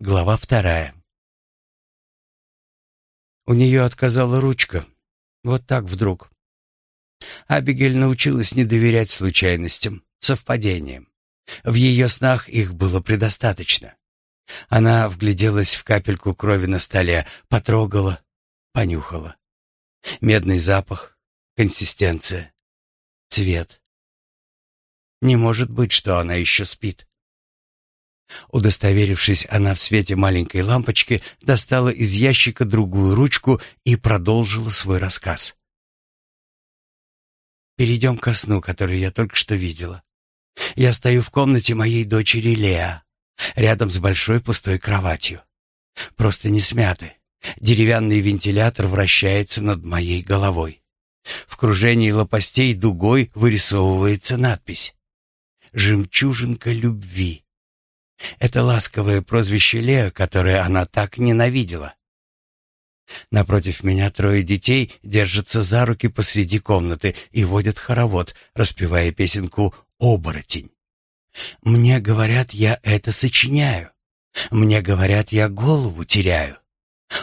Глава вторая. У нее отказала ручка. Вот так вдруг. Абигель научилась не доверять случайностям, совпадениям. В ее снах их было предостаточно. Она вгляделась в капельку крови на столе, потрогала, понюхала. Медный запах, консистенция, цвет. Не может быть, что она еще спит. Удостоверившись, она в свете маленькой лампочки достала из ящика другую ручку и продолжила свой рассказ. Перейдем ко сну, который я только что видела. Я стою в комнате моей дочери Леа, рядом с большой пустой кроватью. Просто не смяты. Деревянный вентилятор вращается над моей головой. В кружении лопастей дугой вырисовывается надпись «Жемчужинка любви». Это ласковое прозвище Лео, которое она так ненавидела. Напротив меня трое детей держатся за руки посреди комнаты и водят хоровод, распевая песенку «Оборотень». Мне говорят, я это сочиняю. Мне говорят, я голову теряю.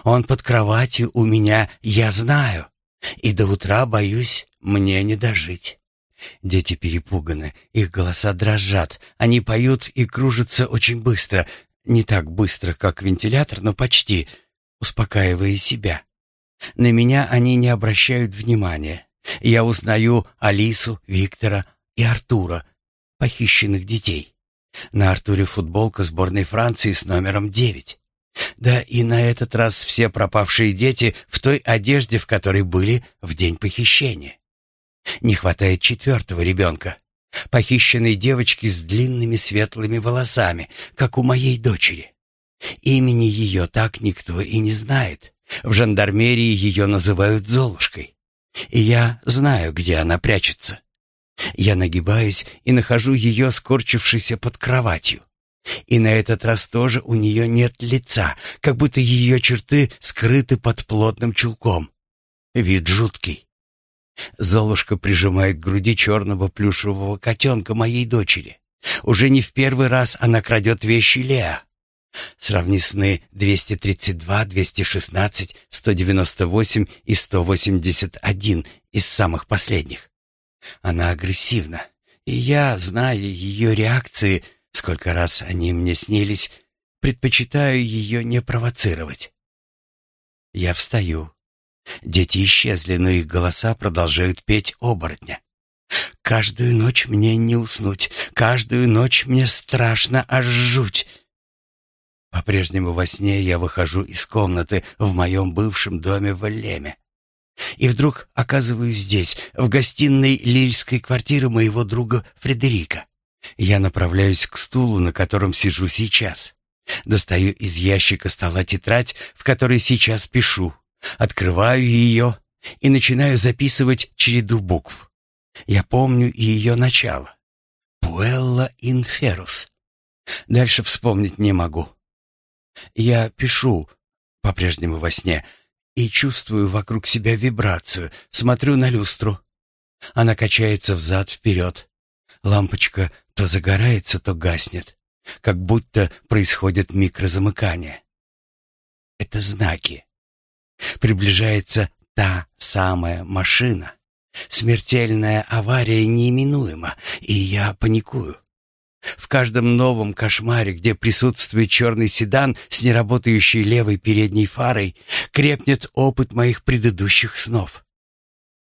Он под кроватью у меня, я знаю. И до утра, боюсь, мне не дожить. Дети перепуганы, их голоса дрожат. Они поют и кружатся очень быстро. Не так быстро, как вентилятор, но почти, успокаивая себя. На меня они не обращают внимания. Я узнаю Алису, Виктора и Артура, похищенных детей. На Артуре футболка сборной Франции с номером девять. Да и на этот раз все пропавшие дети в той одежде, в которой были в день похищения. Не хватает четвертого ребенка. Похищенной девочки с длинными светлыми волосами, как у моей дочери. Имени ее так никто и не знает. В жандармерии ее называют Золушкой. И я знаю, где она прячется. Я нагибаюсь и нахожу ее скорчившейся под кроватью. И на этот раз тоже у нее нет лица, как будто ее черты скрыты под плотным чулком. Вид жуткий. Золушка прижимает к груди черного плюшевого котенка моей дочери. Уже не в первый раз она крадет вещи Леа. Сравни сны 232, 216, 198 и 181 из самых последних. Она агрессивна, и я, зная ее реакции, сколько раз они мне снились, предпочитаю ее не провоцировать. Я встаю, Дети исчезли, но их голоса продолжают петь оборотня. Каждую ночь мне не уснуть, каждую ночь мне страшно аж жуть. По-прежнему во сне я выхожу из комнаты в моем бывшем доме в Эллеме. И вдруг оказываюсь здесь, в гостиной лильской квартиры моего друга Фредерика. Я направляюсь к стулу, на котором сижу сейчас. Достаю из ящика стола тетрадь, в которой сейчас пишу. Открываю ее и начинаю записывать череду букв. Я помню ее начало. «Пуэлла инферус». Дальше вспомнить не могу. Я пишу, по-прежнему во сне, и чувствую вокруг себя вибрацию, смотрю на люстру. Она качается взад-вперед. Лампочка то загорается, то гаснет, как будто происходит микрозамыкание. Это знаки. Приближается та самая машина. Смертельная авария неименуема, и я паникую. В каждом новом кошмаре, где присутствует черный седан с неработающей левой передней фарой, крепнет опыт моих предыдущих снов.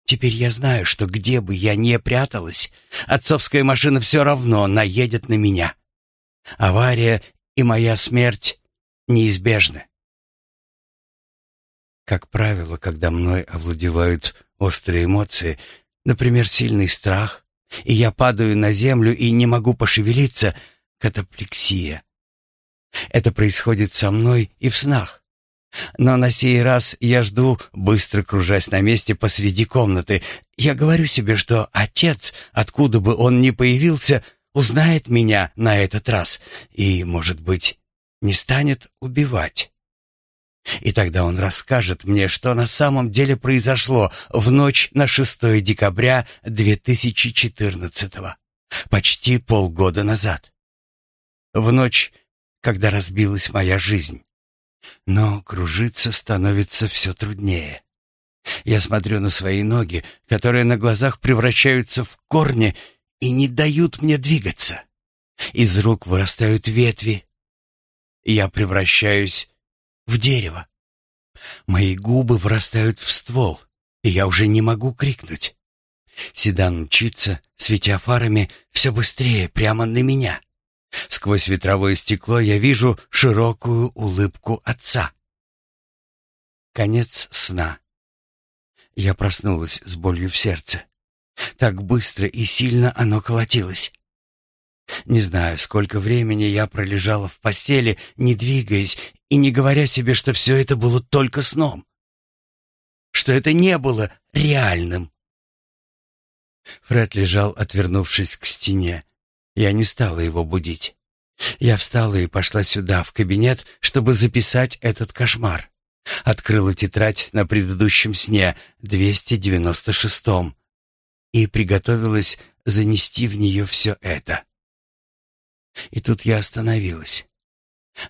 Теперь я знаю, что где бы я ни пряталась, отцовская машина все равно наедет на меня. Авария и моя смерть неизбежны. Как правило, когда мной овладевают острые эмоции, например, сильный страх, и я падаю на землю и не могу пошевелиться, катаплексия. Это происходит со мной и в снах. Но на сей раз я жду, быстро кружась на месте посреди комнаты. Я говорю себе, что отец, откуда бы он ни появился, узнает меня на этот раз и, может быть, не станет убивать. И тогда он расскажет мне, что на самом деле произошло в ночь на 6 декабря 2014 почти полгода назад. В ночь, когда разбилась моя жизнь. Но кружиться становится все труднее. Я смотрю на свои ноги, которые на глазах превращаются в корни и не дают мне двигаться. Из рук вырастают ветви. Я превращаюсь в дерево. Мои губы врастают в ствол, и я уже не могу крикнуть. Седан мчится, светя фарами, все быстрее, прямо на меня. Сквозь ветровое стекло я вижу широкую улыбку отца. Конец сна. Я проснулась с болью в сердце. Так быстро и сильно оно колотилось. Не знаю, сколько времени я пролежала в постели, не двигаясь и не говоря себе, что все это было только сном. Что это не было реальным. Фред лежал, отвернувшись к стене. Я не стала его будить. Я встала и пошла сюда, в кабинет, чтобы записать этот кошмар. Открыла тетрадь на предыдущем сне, 296-м, и приготовилась занести в нее все это. И тут я остановилась.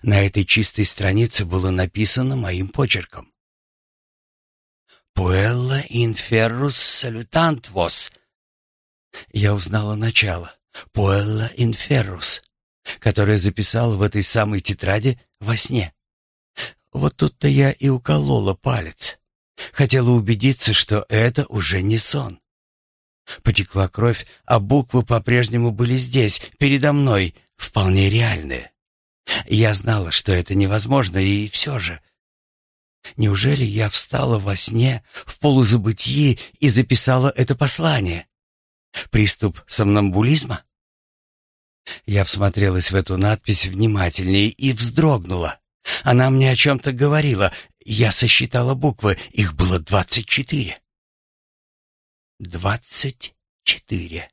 На этой чистой странице было написано моим почерком. «Puella inferrus salutant vos». Я узнала начало. «Puella inferrus», которое записал в этой самой тетради во сне. Вот тут-то я и уколола палец. Хотела убедиться, что это уже не сон. Потекла кровь, а буквы по-прежнему были здесь, передо мной, вполне реальные. Я знала, что это невозможно, и все же... Неужели я встала во сне, в полузабытии, и записала это послание? Приступ сомнамбулизма? Я всмотрелась в эту надпись внимательнее и вздрогнула. Она мне о чем-то говорила. Я сосчитала буквы, их было двадцать четыре. Двадцать четыре.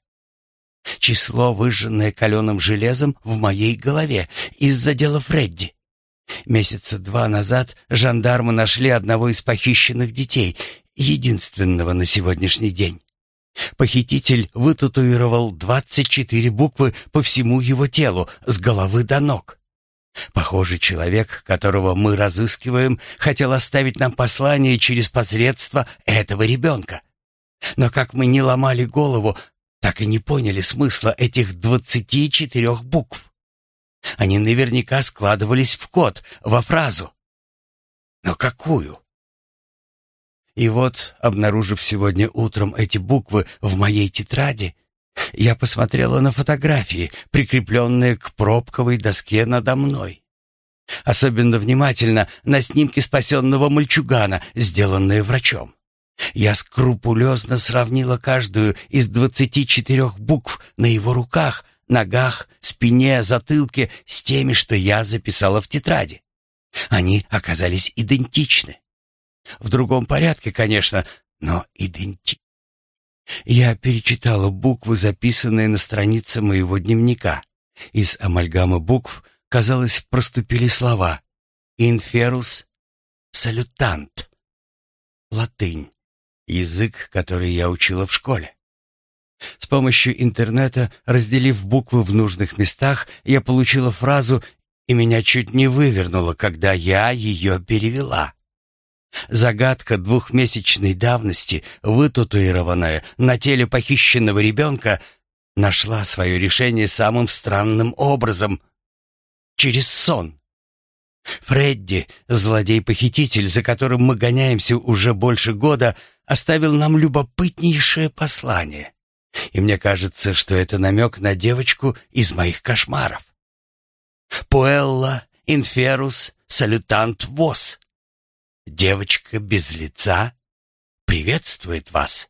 Число, выжженное каленым железом в моей голове из-за дела Фредди. Месяца два назад жандармы нашли одного из похищенных детей, единственного на сегодняшний день. Похититель вытатуировал двадцать четыре буквы по всему его телу, с головы до ног. Похоже, человек, которого мы разыскиваем, хотел оставить нам послание через посредство этого ребенка. Но как мы не ломали голову, так и не поняли смысла этих двадцати четырех букв. Они наверняка складывались в код, во фразу. Но какую? И вот, обнаружив сегодня утром эти буквы в моей тетради, я посмотрела на фотографии, прикрепленные к пробковой доске надо мной. Особенно внимательно на снимки спасенного мальчугана, сделанные врачом. Я скрупулезно сравнила каждую из двадцати четырех букв на его руках, ногах, спине, затылке с теми, что я записала в тетради. Они оказались идентичны. В другом порядке, конечно, но идентичны. Я перечитала буквы, записанные на странице моего дневника. Из амальгамы букв, казалось, проступили слова «Инферус салютант» — латынь язык, который я учила в школе. С помощью интернета, разделив буквы в нужных местах, я получила фразу, и меня чуть не вывернуло, когда я ее перевела. Загадка двухмесячной давности, вытатуированная на теле похищенного ребенка, нашла свое решение самым странным образом — через сон. Фредди, злодей-похититель, за которым мы гоняемся уже больше года, оставил нам любопытнейшее послание. И мне кажется, что это намек на девочку из моих кошмаров. «Пуэлла инферус салютант вос». Девочка без лица приветствует вас.